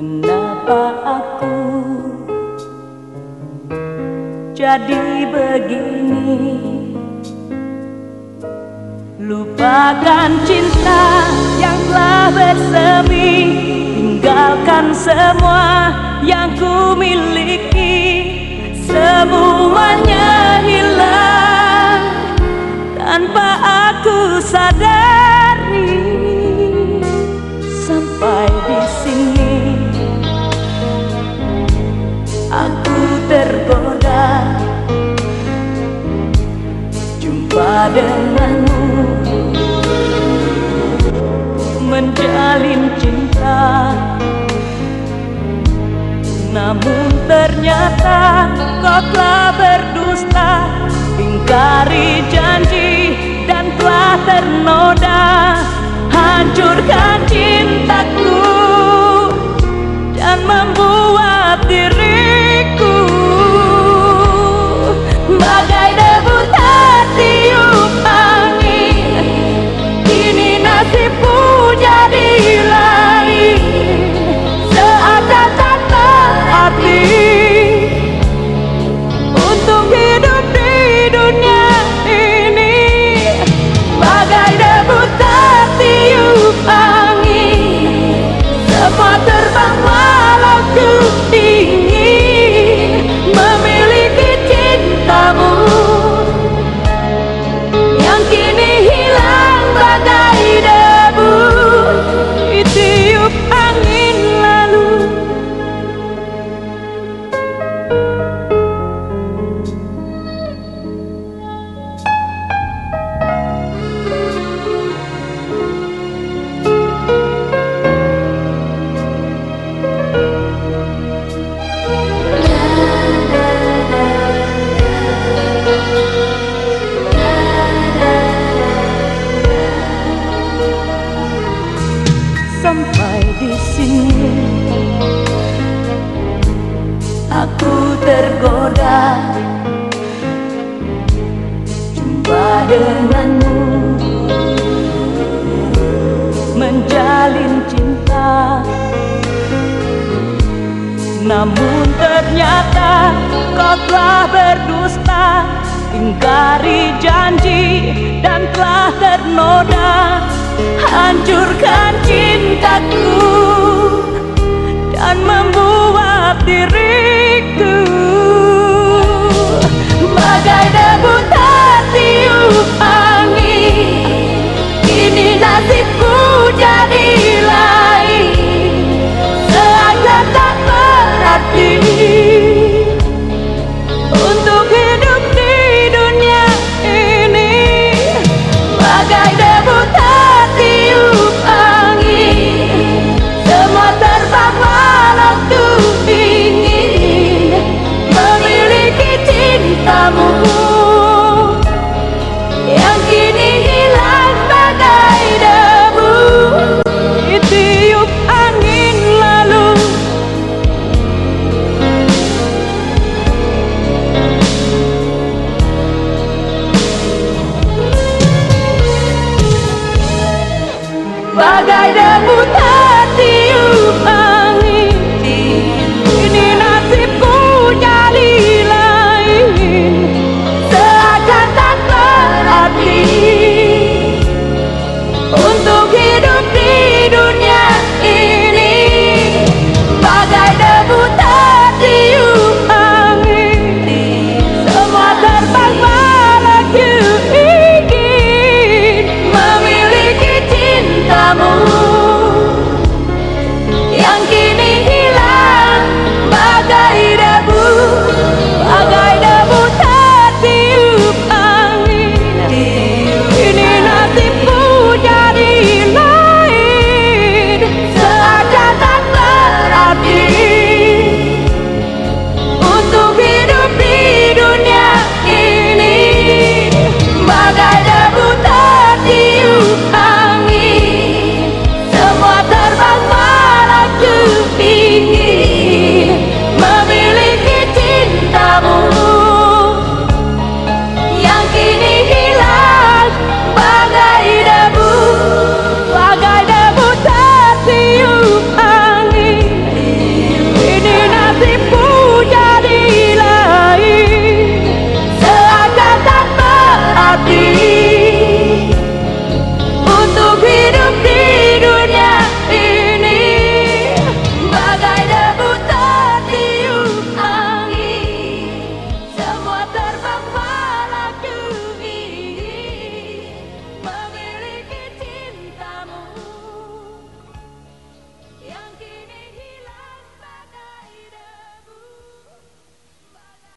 Kenapa aku jadi begini? Lupakan cinta yang telah bersemi Tinggalkan semua yang ku miliki. Semuanya hilang tanpa aku sadari denganmu Menjalin cinta. Namun ternyata kau telah berdusta. Ingkari janji dan telah ternoda. Hancurkan se puder. Sampai di sini. Aku tergoda Jumpa denganmu Menjalin cinta. Namun ternyata kau telah berdusta Ingkari janji dan telah ternoda Hancurkan cintaku Dan membuat diriku Bagai debu tertiup